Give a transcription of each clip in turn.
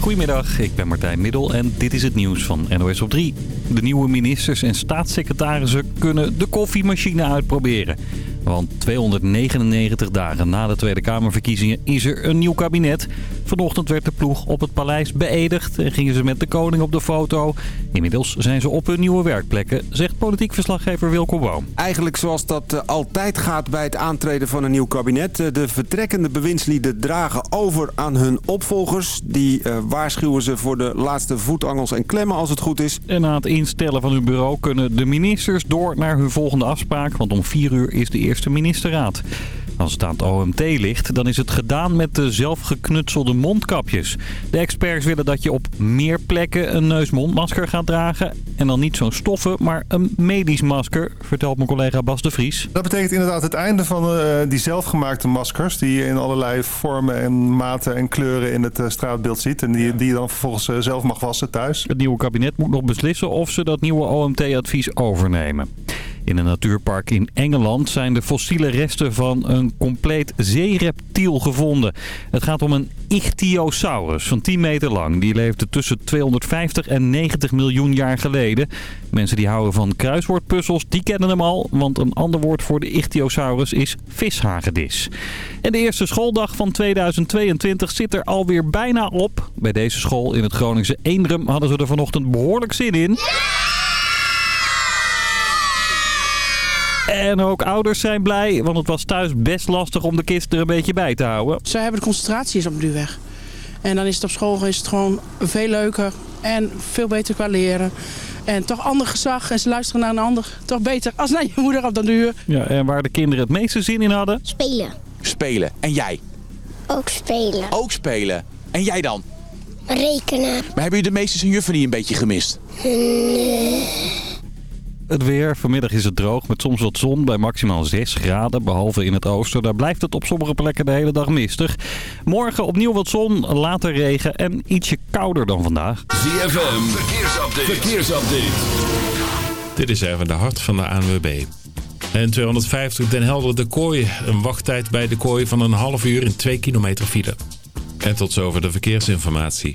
Goedemiddag, ik ben Martijn Middel en dit is het nieuws van NOS op 3. De nieuwe ministers en staatssecretarissen kunnen de koffiemachine uitproberen. Want 299 dagen na de Tweede Kamerverkiezingen is er een nieuw kabinet. Vanochtend werd de ploeg op het paleis beëdigd en gingen ze met de koning op de foto. Inmiddels zijn ze op hun nieuwe werkplekken, zegt politiek verslaggever Wilco Boom. Eigenlijk zoals dat eh, altijd gaat bij het aantreden van een nieuw kabinet. Eh, De vertrekkende bewindslieden dragen over aan hun opvolgers. Die eh, waarschuwen ze voor de laatste voetangels en klemmen als het goed is. En na het instellen van hun bureau kunnen de ministers door naar hun volgende afspraak. Want om 4 uur is de eerste ministerraad. Als het aan het OMT ligt, dan is het gedaan met de zelfgeknutselde mondkapjes. De experts willen dat je op meer plekken een neusmondmasker gaat dragen. En dan niet zo'n stoffen, maar een medisch masker, vertelt mijn collega Bas de Vries. Dat betekent inderdaad het einde van eh, die zelfgemaakte maskers... die je in allerlei vormen en maten en kleuren in het eh, straatbeeld ziet... en die, die je dan vervolgens eh, zelf mag wassen thuis. Het nieuwe kabinet moet nog beslissen of ze dat nieuwe OMT-advies overnemen. In een natuurpark in Engeland zijn de fossiele resten van een compleet zeereptiel gevonden. Het gaat om een ichthyosaurus van 10 meter lang. Die leefde tussen 250 en 90 miljoen jaar geleden. Mensen die houden van kruiswoordpuzzels, die kennen hem al. Want een ander woord voor de ichthyosaurus is vishagedis. En de eerste schooldag van 2022 zit er alweer bijna op. Bij deze school in het Groningse Eendrum hadden ze er vanochtend behoorlijk zin in. En ook ouders zijn blij, want het was thuis best lastig om de kist er een beetje bij te houden. Zij hebben de concentratie is op nu weg. En dan is het op school is het gewoon veel leuker en veel beter qua leren. En toch ander gezag en ze luisteren naar een ander. Toch beter als naar je moeder op de duur. Ja, en waar de kinderen het meeste zin in hadden... Spelen. Spelen. En jij? Ook spelen. Ook spelen. En jij dan? Rekenen. Maar hebben jullie de meesters en juffen niet een beetje gemist? Het weer. Vanmiddag is het droog met soms wat zon bij maximaal 6 graden. Behalve in het oosten. Daar blijft het op sommige plekken de hele dag mistig. Morgen opnieuw wat zon, later regen en ietsje kouder dan vandaag. ZFM, verkeersupdate. verkeersupdate. Dit is even de hart van de ANWB. En 250 Den Helder de Kooi. Een wachttijd bij de Kooi van een half uur in 2 kilometer file. En tot zover de verkeersinformatie.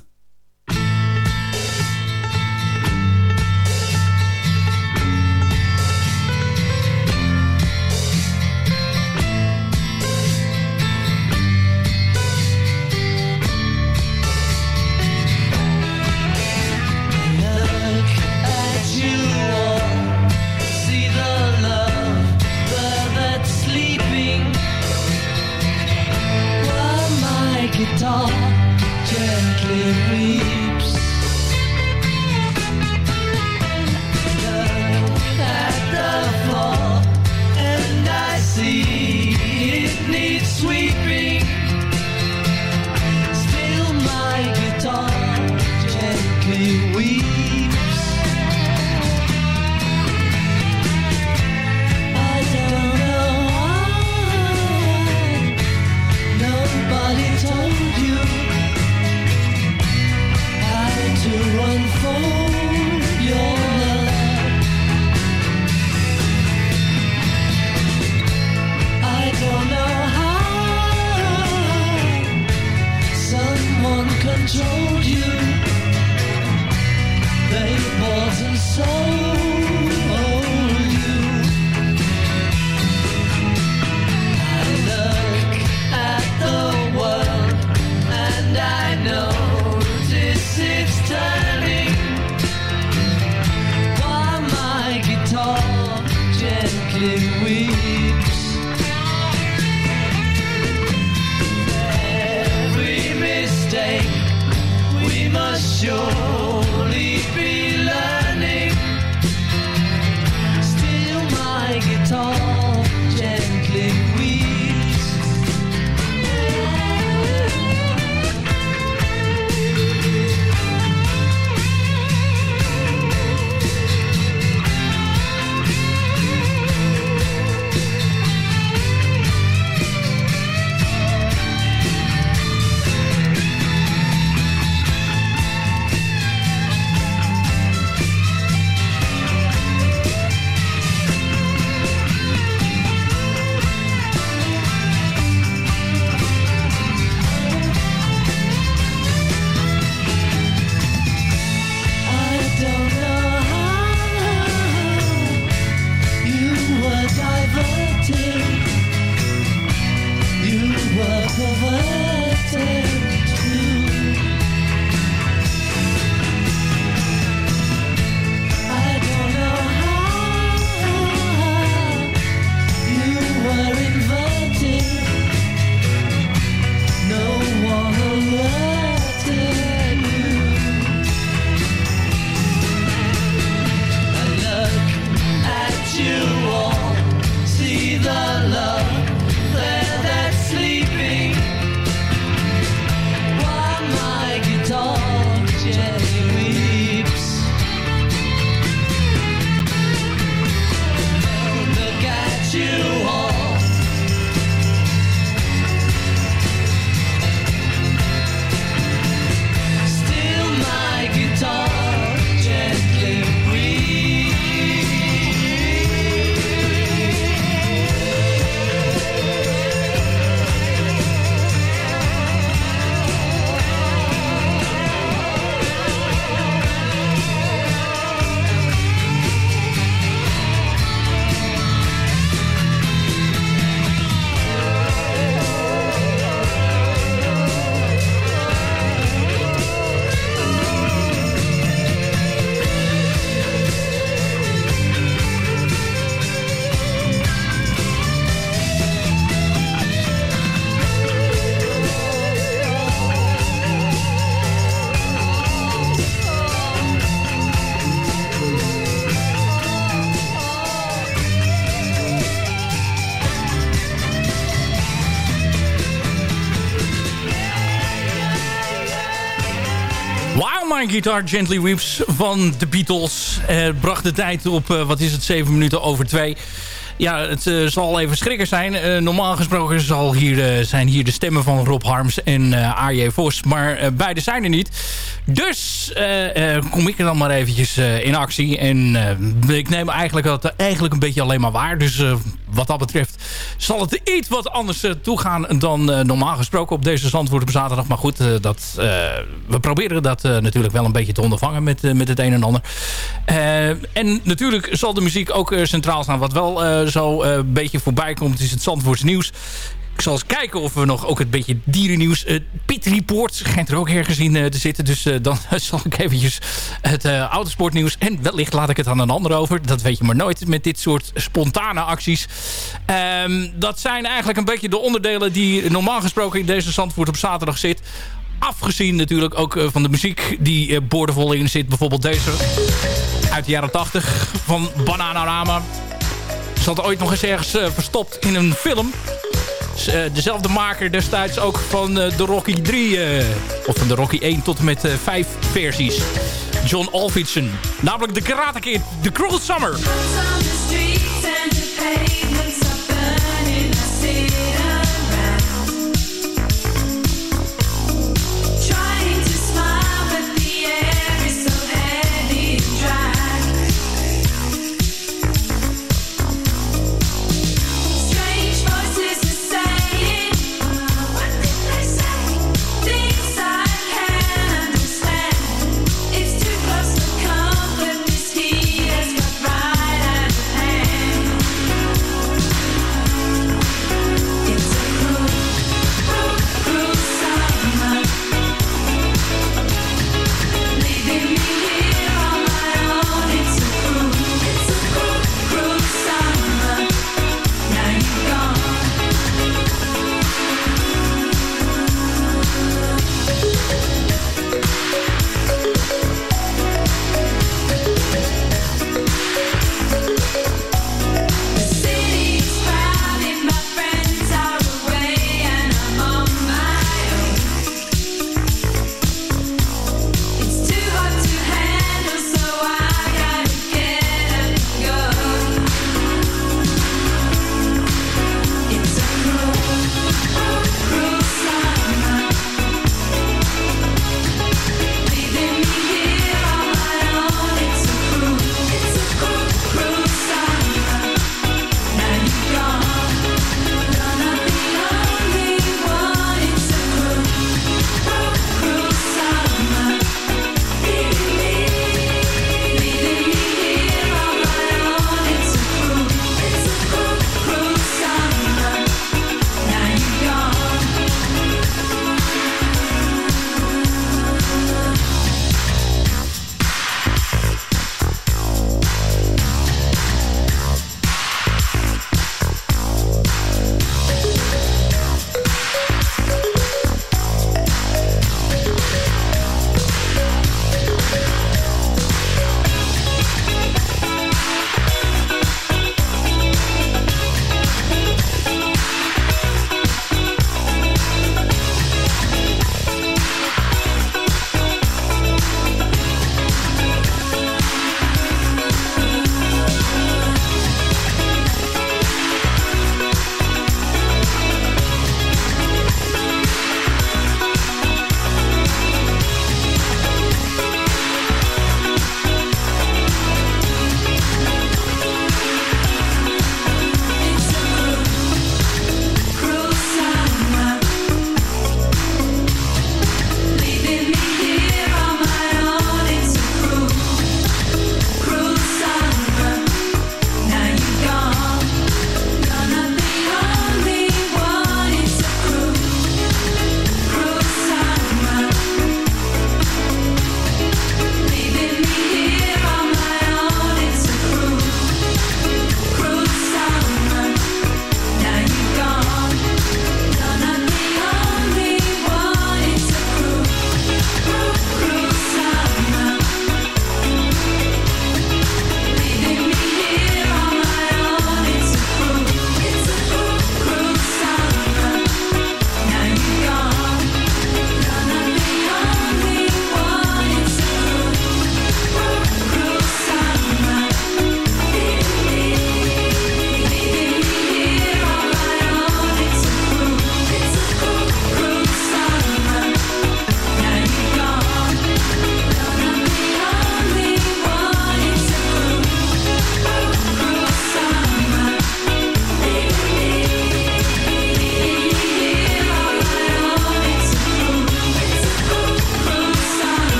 Guitar Guitar Gently Weeps van de Beatles. Uh, bracht de tijd op, uh, wat is het, 7 minuten over 2. Ja, het uh, zal even schrikker zijn. Uh, normaal gesproken zal hier, zijn hier de stemmen van Rob Harms en A.J. Vos. Maar beide zijn er niet. Dus kom ik er dan maar eventjes in actie. En ik neem eigenlijk dat eigenlijk een beetje alleen maar waar. Dus wat dat betreft zal het iets wat anders toegaan dan normaal gesproken op deze Zandvoort op zaterdag. Maar goed, dat, we proberen dat natuurlijk wel een beetje te ondervangen met, met het een en ander. en natuurlijk zal de muziek ook centraal staan. Wat wel zo een beetje voorbij komt, is het Zandvoorts nieuws. Ik zal eens kijken of we nog ook een beetje dierennieuws... Uh, Pit Report schijnt er ook ergens in uh, te zitten. Dus uh, dan zal ik eventjes het autosportnieuws... en wellicht laat ik het aan een ander over. Dat weet je maar nooit met dit soort spontane acties. Um, dat zijn eigenlijk een beetje de onderdelen... die normaal gesproken in deze Zandvoort op zaterdag zit. Afgezien natuurlijk ook van de muziek die boordevol in zit. Bijvoorbeeld deze uit de jaren 80 van Bananarama zat ooit nog eens ergens verstopt in een film. Uh, dezelfde maker destijds ook van uh, de Rocky 3. of van de Rocky 1 tot en met 5 versies. John Alvidson. Namelijk de Karate Kid, The Cruel Summer.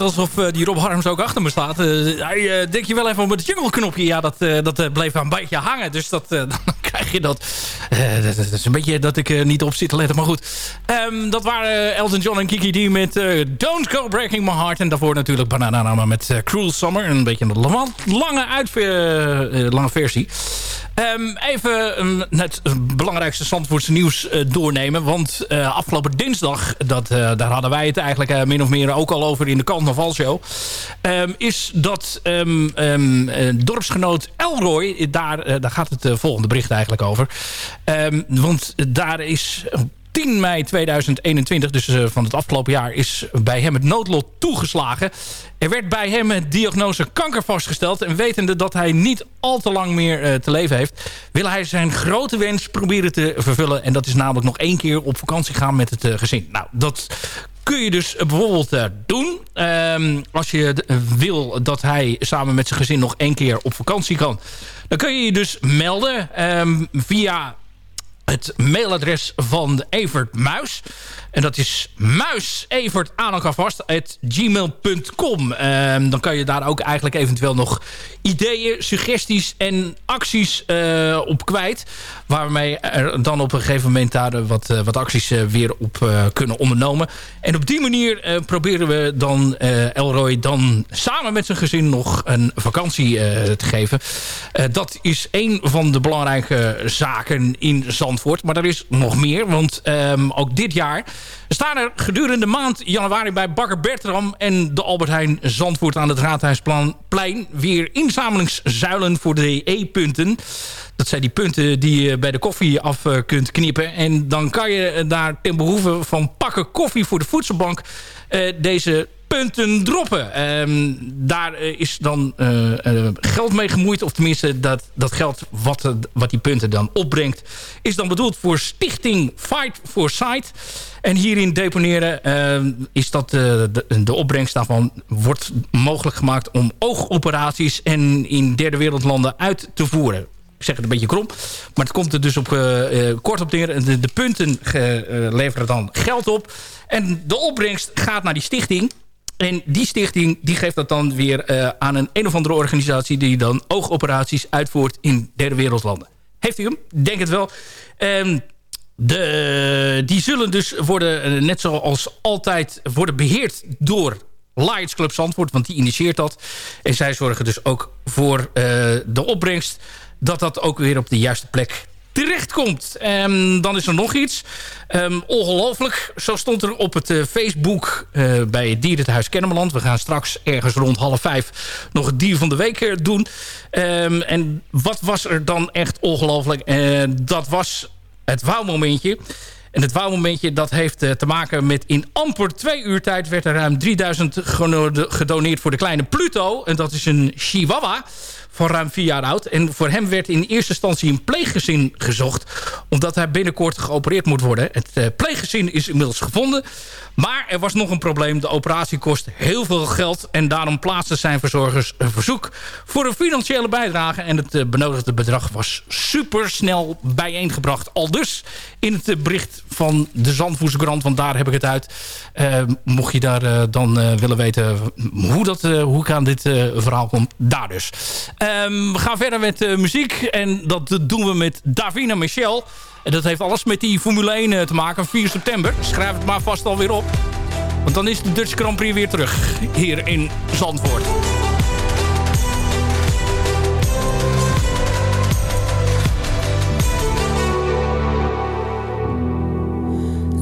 Alsof eh, die Rob Harms ook achter me staat. Eh, hij uh, denk je wel even op het jingle-knopje. Ja, dat, eh, dat eh, bleef een beetje hangen. Dus dat, eh, dan krijg je dat. Eh, dat. Is een beetje dat ik niet op zit te letten. Maar goed. Ehm, dat waren Elton John en Kiki D met eh, Don't Go Breaking My Heart. En daarvoor natuurlijk Bananarama met eh, Cruel Summer. Een beetje een lange, lange, eh, lange versie. Ehm, even um, het belangrijkste Zandvoortse nieuws eh, doornemen. Want eh, afgelopen dinsdag, dat, eh, daar hadden wij het eigenlijk min of meer ook al over in de carnavalshow. Um, is dat ehm, dorpsgenoot Elroy, daar, daar gaat het volgende bericht eigenlijk over. Ehm, want daar is... op 10 mei 2021, dus eh, van het afgelopen jaar, is bij hem het noodlot toegeslagen. Er werd bij hem het diagnose kanker vastgesteld. En wetende dat hij niet al te lang meer eh, te leven heeft... wil hij zijn grote wens proberen te vervullen. En dat is namelijk nog één keer op vakantie gaan met het eh, gezin. Nou, dat kun je dus bijvoorbeeld doen. Ehm, als je wil dat hij samen met zijn gezin nog één keer op vakantie kan... dan kun je je dus melden ehm, via het mailadres van Evert Muis. En dat is muisevert aan elkaar vast at gmail.com. Ehm, dan kan je daar ook eigenlijk eventueel nog ideeën, suggesties en acties eh, op kwijt. Waarmee er dan op een gegeven moment daar eh, wat, eh, wat acties weer op kunnen ondernomen. En op die manier proberen we dan Elroy dan samen met zijn gezin nog een vakantie te geven. Dat is een van de belangrijke zaken in Maar er is nog meer, want ehm, ook dit jaar staan er gedurende maand januari bij Bakker Bertram en de Albert Heijn Zandvoort aan het Raadhuisplein weer inzamelingszuilen voor de E-punten. Dat zijn die punten die je bij de koffie af eh, kunt knippen. En dan kan je eh, daar ten behoeve van pakken koffie voor de voedselbank... eh, deze punten droppen. Ehm, daar eh, is dan eh, eh, geld mee gemoeid. Of tenminste, dat, dat geld wat, wat die punten dan opbrengt... is dan bedoeld voor stichting Fight for Sight. En hierin deponeren eh, is dat de, de opbrengst daarvan wordt mogelijk gemaakt... om oogoperaties en in derde wereldlanden uit te voeren ik zeg het een beetje krom. Maar het komt er dus op, kort op neer. De, de punten leveren dan geld op. En de opbrengst gaat naar die stichting. En die stichting die geeft dat dan weer eh, aan een een of andere organisatie... die dan oogoperaties uitvoert in derde wereldlanden. Heeft u hem? Denk het wel. Ehm, de, die zullen dus worden, eh, net zoals altijd, worden beheerd door Lions Club Zandvoort. Want die initieert dat. En zij zorgen dus ook voor eh, de opbrengst dat dat ook weer op de juiste plek terechtkomt. Um, dan is er nog iets. Um, ongelooflijk. Zo stond er op het uh, Facebook uh, bij het Dierenhuis Kennemerland. We gaan straks ergens rond half vijf nog het dier van de week uh, doen. Um, en wat was er dan echt ongelooflijk? Uh, dat was het wauwmomentje. En het wauwmomentje dat heeft te maken met in amper twee uur tijd... werd er ruim 3000 gedoneerd voor de kleine Pluto. En dat is een chihuahua van ruim vier jaar oud. En voor hem werd in eerste instantie een pleeggezin gezocht... omdat hij binnenkort geopereerd moet worden. Het uh, pleeggezin is inmiddels gevonden. Maar er was nog een probleem. De operatie kost heel veel geld. En daarom plaatsten zijn verzorgers een verzoek... voor een financiële bijdrage. En het uh, benodigde bedrag was supersnel bijeengebracht. Al dus in het bericht van de Zandvoerse krant. Want daar heb ik het uit. Uh, mocht je daar dan willen weten hoe, dat, hoe ik aan dit verhaal kom. Daar dus. Um, we gaan verder met muziek. En dat doen we met Davina Michel. En dat heeft alles met die Formule 1 te maken. 4 september. Schrijf het maar vast alweer op. Want dan is de Dutch Grand Prix weer terug. Hier in Zandvoort.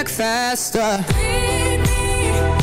I'll come back faster.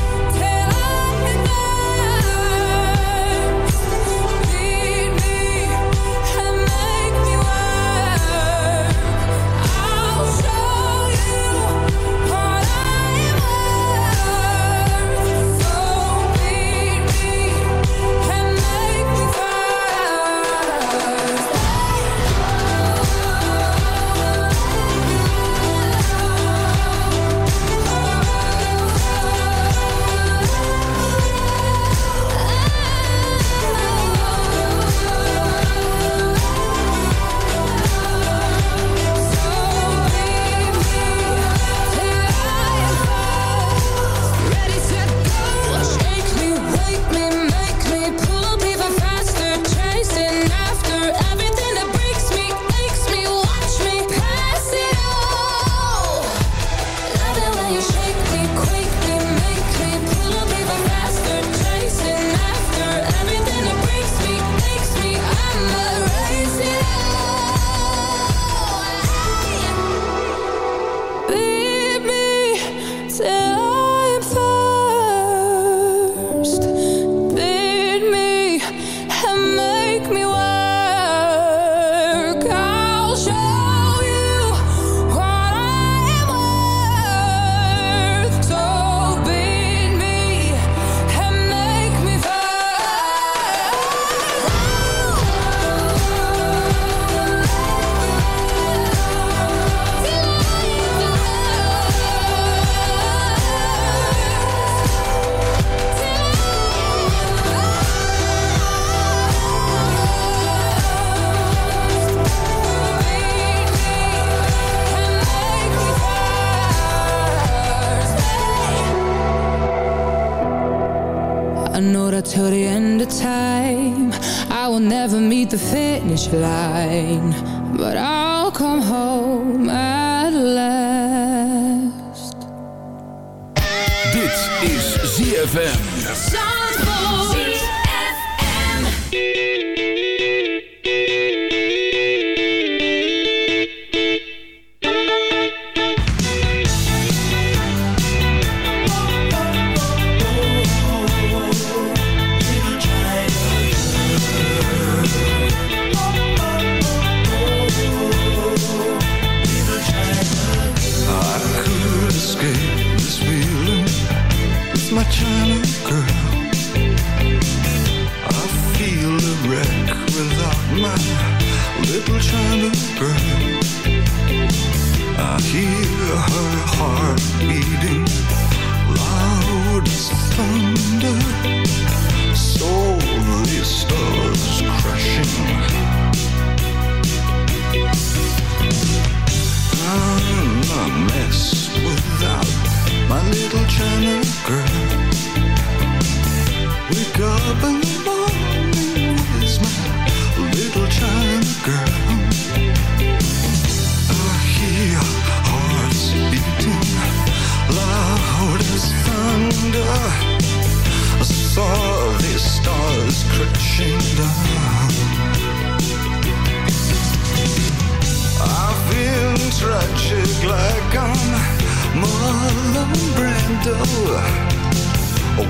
Till the end of time. I will never meet the finish line, but I'll come home at last. Dit is ZFM.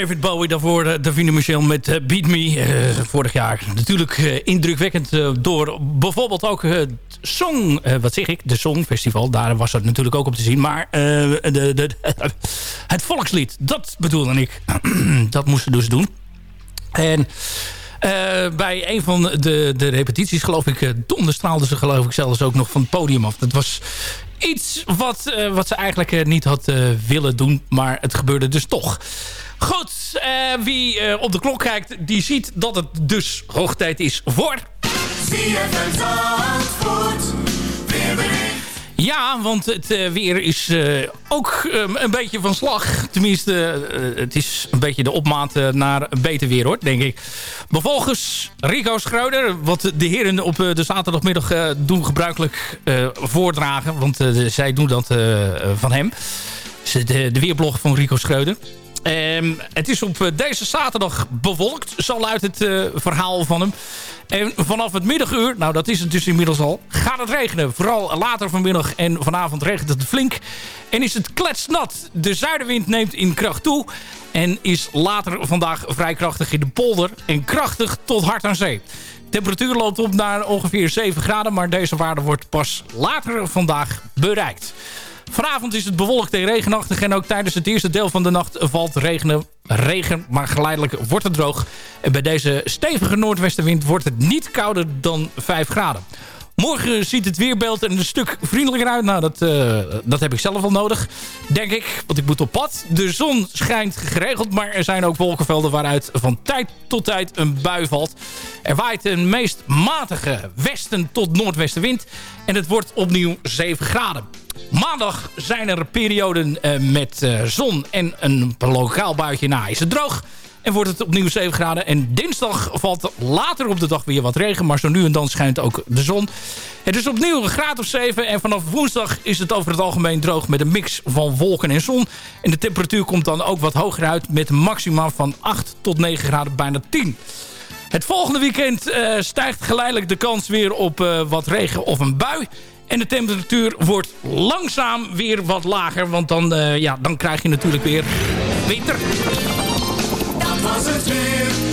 David Bowie. Daarvoor uh, Davine Michel met eh, Beat Me. eh, vorig jaar natuurlijk eh, indrukwekkend eh, door bijvoorbeeld ook eh, het Song... eh, wat zeg ik? De Songfestival. Daar was het natuurlijk ook op te zien. Maar eh, de, de, het volkslied, dat bedoelde ik. dat moesten dus doen. En... eh, bij een van de, de repetities, geloof ik, uh, donderstraalde ze geloof ik zelfs ook nog van het podium af. Dat was iets wat, wat ze eigenlijk niet had willen doen, maar het gebeurde dus toch. Goed, eh, wie eh, op de klok kijkt, die ziet dat het dus hoog tijd is voor... Ja, want het eh, weer is ook eh, een beetje van slag. Tenminste, het is een beetje de opmaat naar beter weer, hoor, denk ik. Vervolgens Rico Schreuder, wat de heren op de zaterdagmiddag doen gebruikelijk voordragen. Want zij doen dat van hem. Dus de, de weerblog van Rico Schreuder. Ehm, het is op eh, deze zaterdag bewolkt, zo luidt het eh, verhaal van hem. En vanaf het middaguur, nou dat is het dus inmiddels al, gaat het regenen. Vooral later vanmiddag en vanavond regent het flink. En is het kletsnat. De zuidenwind neemt in kracht toe. En is later vandaag vrij krachtig in de polder. En krachtig tot hard aan zee. Temperatuur loopt op naar ongeveer 7 graden. Maar deze waarde wordt pas later vandaag bereikt. Vanavond is het bewolkt en regenachtig en ook tijdens het eerste deel van de nacht valt regenen, regen, maar geleidelijk wordt het droog. En bij deze stevige noordwestenwind wordt het niet kouder dan 5 graden. Morgen ziet het weerbeeld er een stuk vriendelijker uit. Nou, dat, eh, dat heb ik zelf wel nodig, denk ik. Want ik moet op pad. De zon schijnt geregeld, maar er zijn ook wolkenvelden... waaruit van tijd tot tijd een bui valt. Er waait een meest matige westen tot noordwestenwind. En het wordt opnieuw 7 graden. Maandag zijn er perioden eh, met eh, zon en een lokaal buitje na is het droog. En wordt het opnieuw 7 graden. En dinsdag valt later op de dag weer wat regen. Maar zo nu en dan schijnt ook de zon. Het is opnieuw een graad of 7. En vanaf woensdag is het over het algemeen droog met een mix van wolken en zon. En de temperatuur komt dan ook wat hoger uit. Met maxima van 8 tot 9 graden, bijna 10. Het volgende weekend eh, stijgt geleidelijk de kans weer op eh, wat regen of een bui. En de temperatuur wordt langzaam weer wat lager. Want dan, eh, ja, dan krijg je natuurlijk weer winter. Dat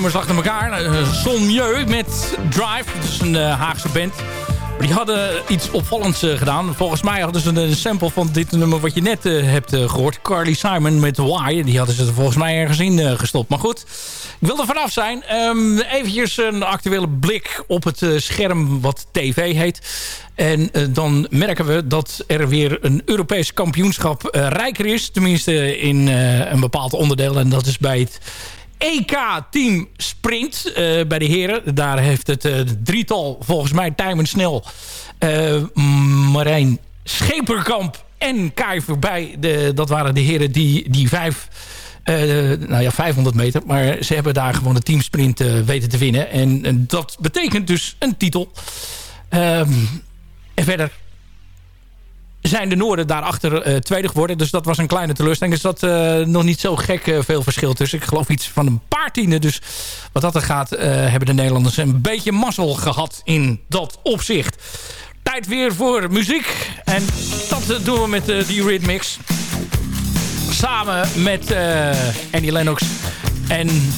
nummers achter elkaar. Uh, Son met Drive. Dat is een eh, Haagse band. Maar die hadden iets opvallends eh, gedaan. Volgens mij hadden ze een sample van dit nummer wat je net eh, hebt eh, gehoord. Carly Simon met Why. Die hadden ze er volgens mij ergens in eh, gestopt. Maar goed, ik wil er vanaf zijn. Ehm eventjes een actuele blik op het eh, scherm wat tv heet. En eh, dan merken we dat er weer een Europees kampioenschap eh, rijker is. Tenminste in eh, een bepaald onderdeel. En dat is bij het EK-team Sprint eh, bij de heren. Daar heeft het eh, drietal volgens mij Tijmen Snel, eh, Marijn Scheperkamp en Kai voorbij. De, dat waren de heren die, die vijf... nou ja, 500 meter. Maar ze hebben daar gewoon de teamsprint weten te winnen. En, en dat betekent dus een titel. Ehm, en verder zijn de Noorden daarachter uh, tweede geworden. Dus dat was een kleine teleurstelling. Er zat uh, nog niet zo gek uh, veel verschil tussen. Ik geloof iets van een paar tienden. Dus wat dat er gaat, hebben de Nederlanders een beetje mazzel gehad in dat opzicht. Tijd weer voor muziek. En dat doen we met de Eurythmics. Samen met Annie Lennox en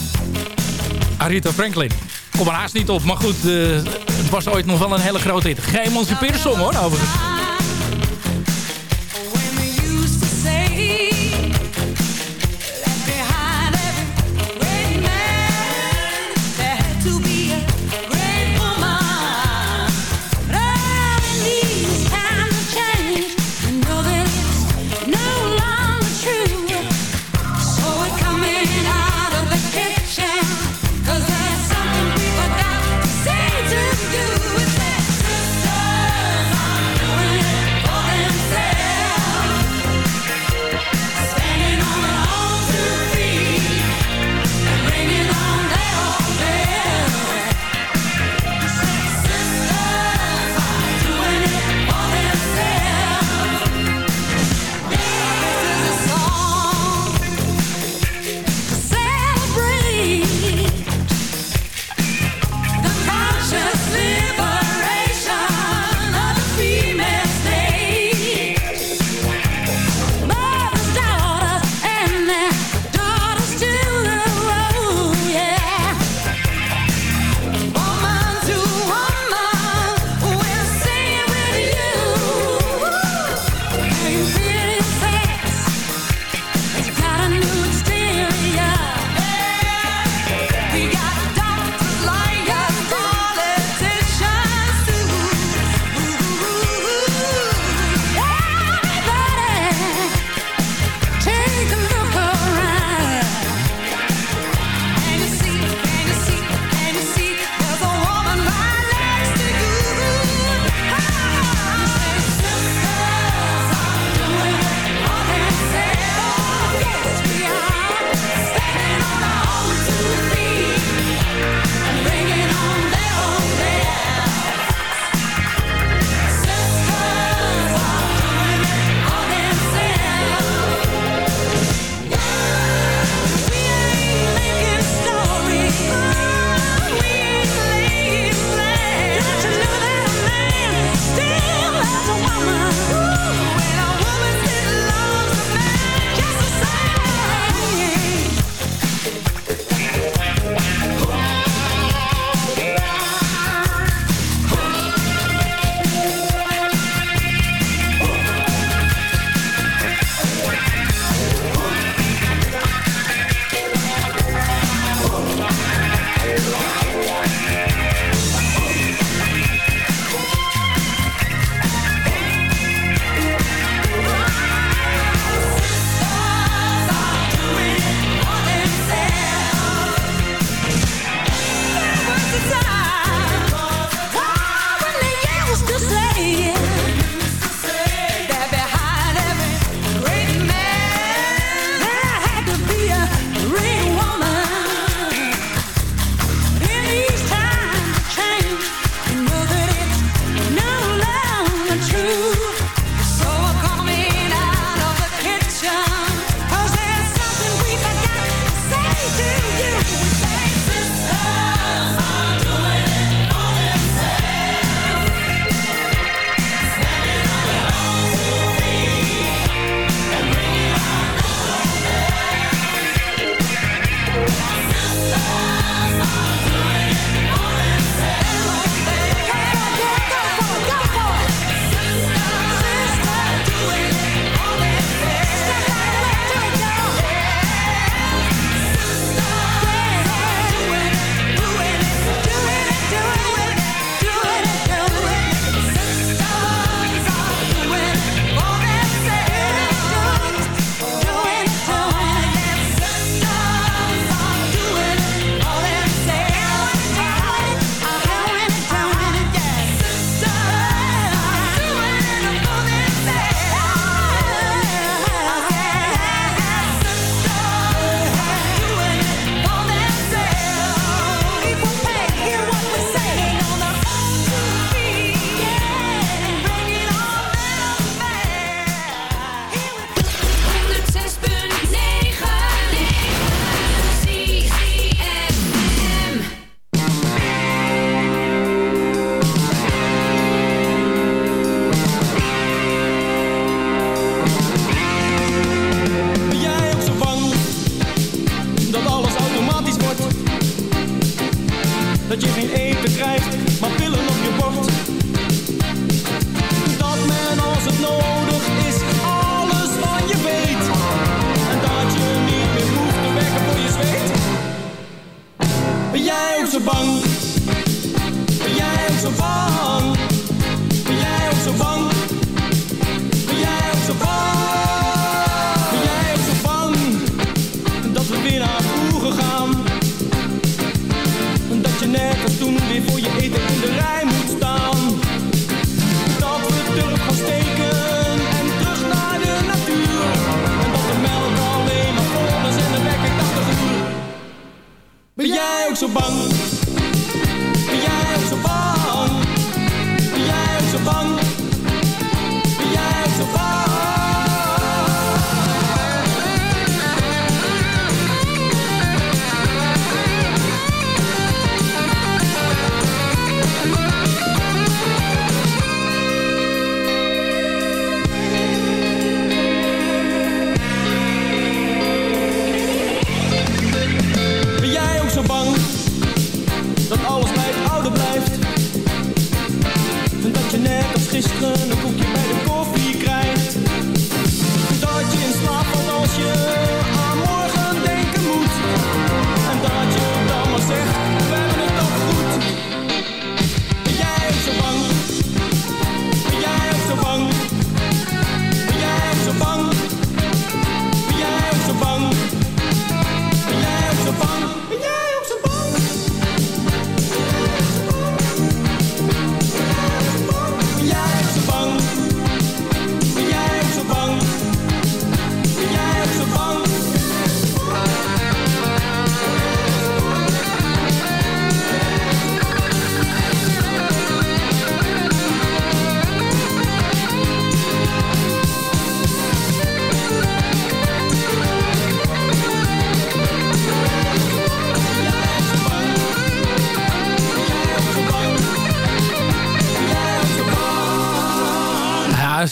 Aretha Franklin. Kom er haast niet op, maar goed, het was ooit nog wel een hele grote hit. Geëmancipeerde song hoor, overigens.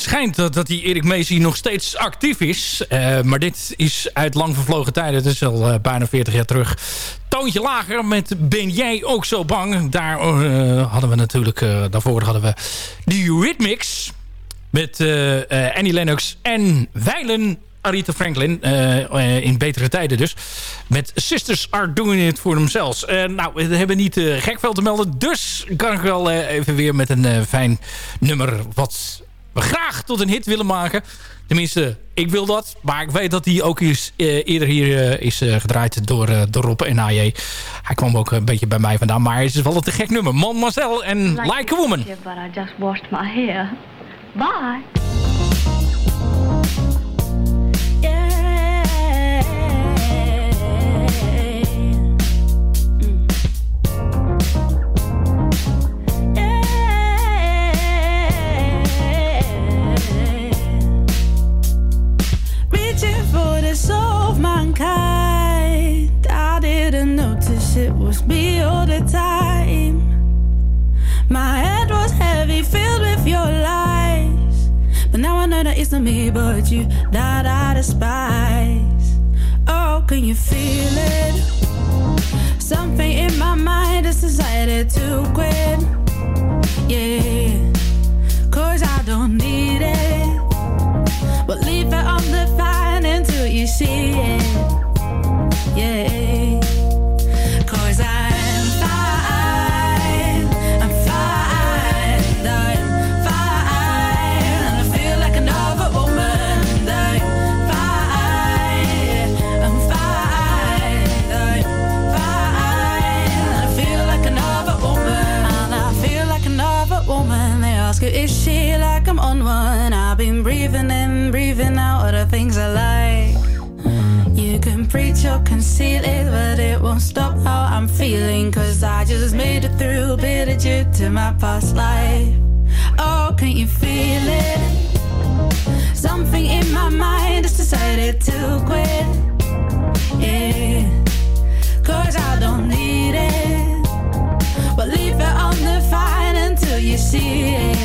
Schijnt dat, dat die Erik Meesie nog steeds actief is. Eh, maar dit is uit lang vervlogen tijden. Het is al eh, bijna 40 jaar terug. Toontje lager met Ben jij ook zo bang? Daar eh, hadden we natuurlijk... daarvoor hadden we de Eurythmics. Met Annie Lennox en Weilen Aretha Franklin. in betere tijden dus. Met Sisters Are Doing It For Themselves. Nou, we hebben niet eh, gek veel te melden. Dus kan ik wel even weer met een fijn nummer... wat we graag tot een hit willen maken. Tenminste, ik wil dat. Maar ik weet dat hij ook is, eh, eerder hier eh, is eh, gedraaid door, door Rob en AJ. Hij kwam ook een beetje bij mij vandaan. Maar het is wel een te gek nummer. Man Marcel en Like a Woman. But I just washed my hair. Bye. Mankind. I didn't notice it was me all the time. My head was heavy, filled with your lies. But now I know that it's not me, but you that I despise. Oh, can you feel it? Something in my mind has decided to quit. Yeah, cause I don't need it. But leave it until you see it. Yeah. Or conceal it, but it won't stop how I'm feeling. Cause I just made it through, bitter due to my past life. Oh, can you feel it? Something in my mind has decided to quit. Yeah, cause I don't need it. But leave it undefined until you see it.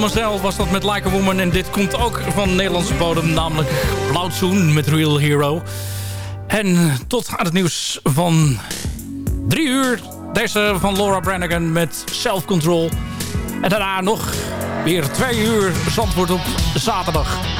Mademoiselle was dat met Like a Woman. En dit komt ook van Nederlandse bodem. Namelijk Blauwtsoen met Real Hero. En tot aan het nieuws van drie uur. Deze van Laura Branigan met Self Control. En daarna nog weer twee uur Zandvoort op zaterdag.